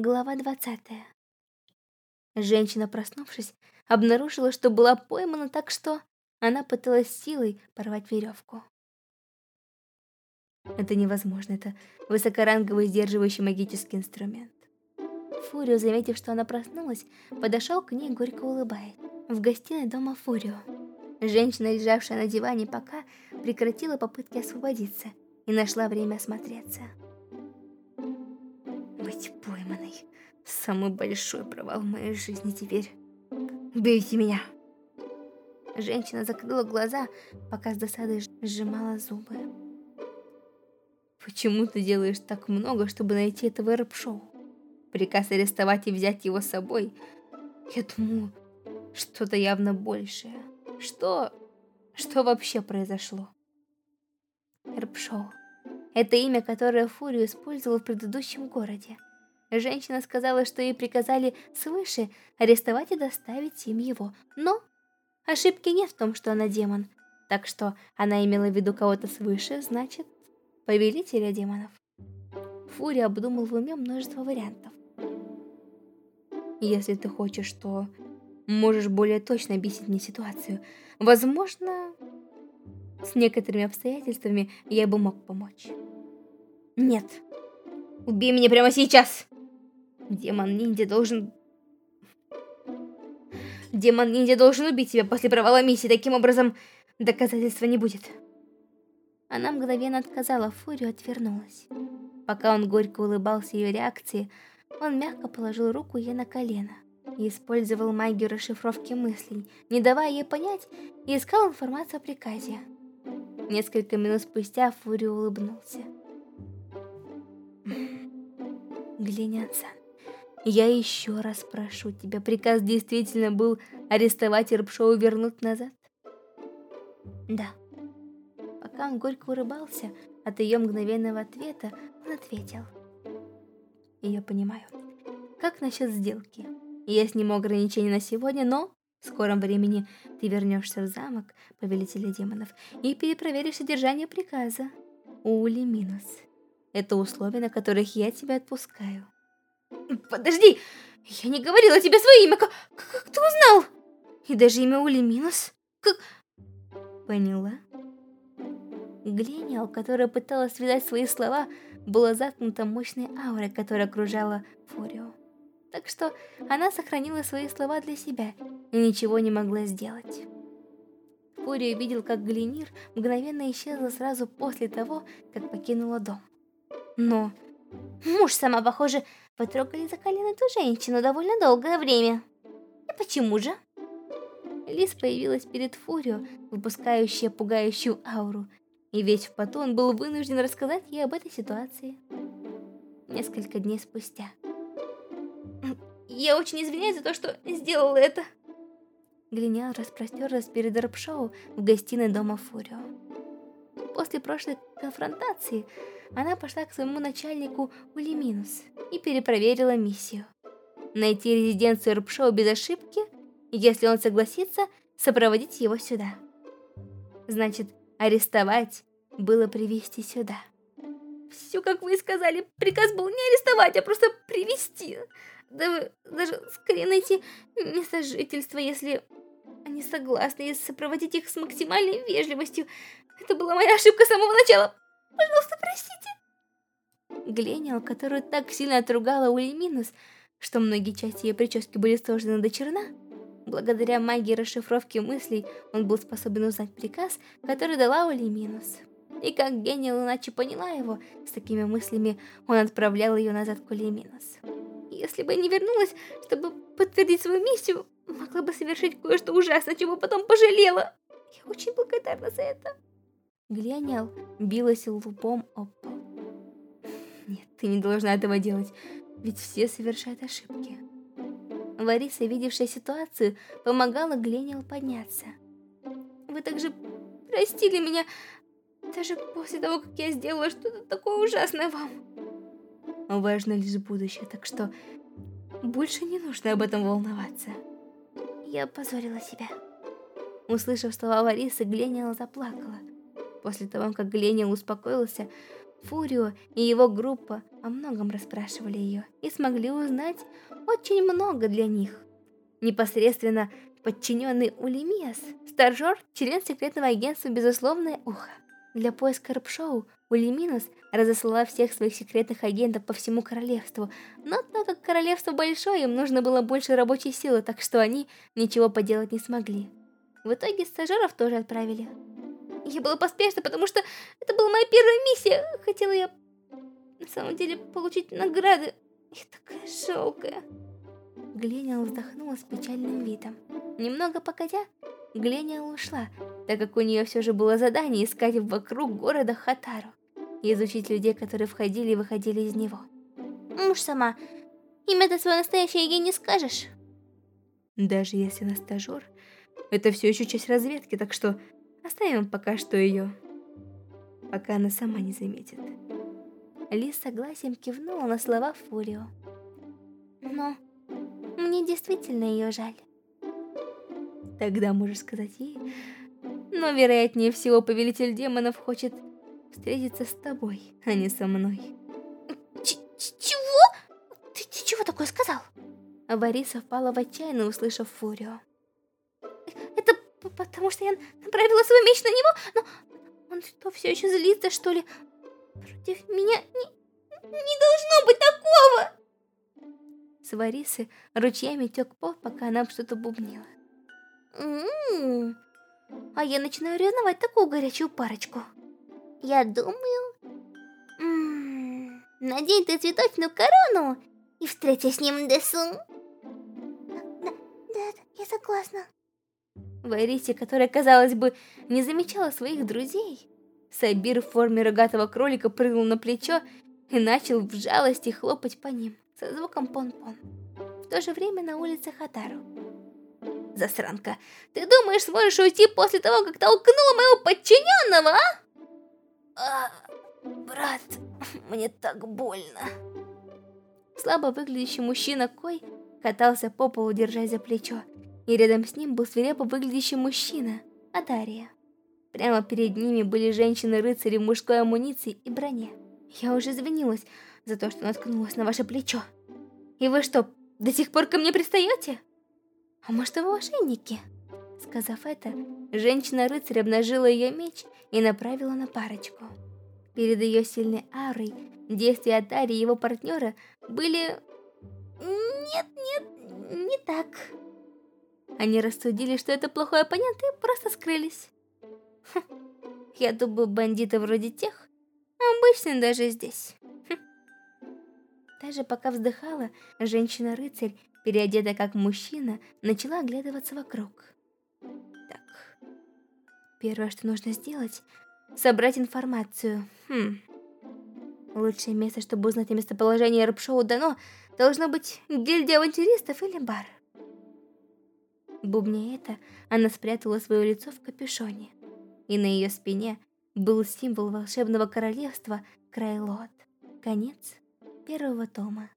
Глава 20. Женщина, проснувшись, обнаружила, что была поймана так, что она пыталась силой порвать веревку. Это невозможно, это высокоранговый сдерживающий магический инструмент. Фурио, заметив, что она проснулась, подошел к ней, горько улыбаясь. В гостиной дома Фурио. Женщина, лежавшая на диване, пока прекратила попытки освободиться и нашла время осмотреться. Быть пойманной. Самый большой провал в моей жизни теперь. Убейте меня. Женщина закрыла глаза, пока с досадой сжимала зубы. Почему ты делаешь так много, чтобы найти этого рэп-шоу? Приказ арестовать и взять его с собой. Я думаю, что-то явно большее. Что... Что вообще произошло? Рэп-шоу. Это имя, которое Фурию использовал в предыдущем городе. Женщина сказала, что ей приказали свыше арестовать и доставить им его. Но ошибки нет в том, что она демон. Так что она имела в виду кого-то свыше, значит, повелителя демонов. Фурия обдумал в уме множество вариантов. Если ты хочешь, то можешь более точно объяснить мне ситуацию. Возможно, с некоторыми обстоятельствами я бы мог помочь. Нет. Убей меня прямо сейчас. Демон-ниндзя должен... Демон-ниндзя должен убить тебя после провала миссии. Таким образом, доказательства не будет. Она мгновенно отказала Фурию, отвернулась. Пока он горько улыбался ее реакции, он мягко положил руку ей на колено и использовал магию расшифровки мыслей, не давая ей понять, и искал информацию о приказе. Несколько минут спустя Фури улыбнулся. Глинян-сан, я еще раз прошу тебя, приказ действительно был арестовать Ирпшоу и вернуть назад? Да. Пока он горько улыбался, от ее мгновенного ответа он ответил. Я понимаю. Как насчет сделки? Я сниму ограничения на сегодня, но в скором времени ты вернешься в замок Повелителя Демонов и перепроверишь содержание приказа. Ули минус. Это условия, на которых я тебя отпускаю. Подожди! Я не говорила тебе свое имя! Как, как ты узнал? И даже имя Ули минус? Как... Поняла? Глениал, которая пыталась связать свои слова, была заткнута мощной аурой, которая окружала Фурио. Так что она сохранила свои слова для себя и ничего не могла сделать. Фурио видел, как Галенир мгновенно исчезла сразу после того, как покинула дом. Но муж сама, похоже, потрогали за колено эту женщину довольно долгое время. И почему же? Лис появилась перед Фурио, выпускающая пугающую ауру, и весь в поту он был вынужден рассказать ей об этой ситуации. Несколько дней спустя. «Я очень извиняюсь за то, что сделала это!» Глинял распростерлась перед Рэпшоу в гостиной дома Фурио. После прошлой конфронтации она пошла к своему начальнику Улиминус и перепроверила миссию. Найти резиденцию Рэпшоу без ошибки, если он согласится, сопроводить его сюда. Значит, арестовать было привести сюда. Все, как вы и сказали, приказ был не арестовать, а просто привести. Да, даже скорее найти место жительства, если они согласны, и сопроводить их с максимальной вежливостью. Это была моя ошибка с самого начала. Пожалуйста, простите. Глениал, которую так сильно отругала Ули Минус, что многие части ее прически были сложены до черна, благодаря магии расшифровки мыслей он был способен узнать приказ, который дала Ули Минус. И как Гениал иначе поняла его, с такими мыслями он отправлял ее назад к Ули Минус. Если бы не вернулась, чтобы подтвердить свою миссию, могла бы совершить кое-что ужасное, чего потом пожалела. Я очень благодарна за это. Глянел, билась лбом об пол. Нет, ты не должна этого делать, ведь все совершают ошибки. Лариса, видевшая ситуацию, помогала Гленил подняться. Вы также простили меня, даже после того, как я сделала что-то такое ужасное вам. Важно лишь будущее, так что больше не нужно об этом волноваться. Я позорила себя. Услышав слова Ларисы, Гленил заплакала. После того, как Гленил успокоился, Фурио и его группа о многом расспрашивали ее и смогли узнать очень много для них. Непосредственно подчиненный Улимиас, стажер, член секретного агентства «Безусловное ухо». Для поиска Рапшоу Улиминус разослала всех своих секретных агентов по всему королевству, но так как королевство большое, им нужно было больше рабочей силы, так что они ничего поделать не смогли. В итоге стажеров тоже отправили. Я была поспешна, потому что это была моя первая миссия. Хотела я на самом деле получить награды. Я такая жалкая. Глениал вздохнула с печальным видом. Немного погодя, Глениал ушла, так как у нее все же было задание искать вокруг города Хатару и изучить людей, которые входили и выходили из него. Муж сама, имя-то свое настоящее ей не скажешь. Даже если она стажер, это все еще часть разведки, так что оставим пока что ее, пока она сама не заметит. Ли согласием кивнула на слова Фурио. Но мне действительно ее жаль. Тогда можешь сказать ей, но вероятнее всего повелитель демонов хочет встретиться с тобой, а не со мной. Ч чего? Ты, ты чего такое сказал? Авариса впала в отчаяние, услышав Фурио. Это потому что я направила свой меч на него, но он что, все еще злится, что ли? Против меня не, не должно быть такого! С Варисы ручьями тек пол, пока она что-то бубнила. А я начинаю ревновать такую горячую парочку. Я думаю... Надень ты цветочную корону и встреться с ним Десу. Да, да, я согласна. Варисе, которая, казалось бы, не замечала своих друзей, Сабир в форме рогатого кролика прыгнул на плечо и начал в жалости хлопать по ним со звуком пон-пон. В то же время на улице Хатару. Засранка, ты думаешь, сможешь уйти после того, как толкнула моего подчиненного, а? а брат, мне так больно. Слабо выглядящий мужчина Кой катался по полу, держась за плечо, и рядом с ним был свирепо выглядящий мужчина, Адария. Прямо перед ними были женщины-рыцари в мужской амуниции и броне. Я уже извинилась за то, что наткнулась на ваше плечо. И вы что, до сих пор ко мне пристаете? А может, вы мошенники? Сказав это, женщина-рыцарь обнажила ее меч и направила на парочку. Перед ее сильной аурой действия Атари и его партнера были... Нет, нет, не так. Они рассудили, что это плохой оппонент и просто скрылись. Хм, я думаю, бандиты вроде тех обычны даже здесь. Хм. Даже пока вздыхала, женщина-рыцарь, переодетая как мужчина, начала оглядываться вокруг. Так, первое, что нужно сделать, собрать информацию. Хм. Лучшее место, чтобы узнать о местоположении Рапшоу дано, должно быть гильдия авантюристов или бар. Бубня это, она спрятала свое лицо в капюшоне и на ее спине был символ волшебного королевства Крайлот. Конец первого тома.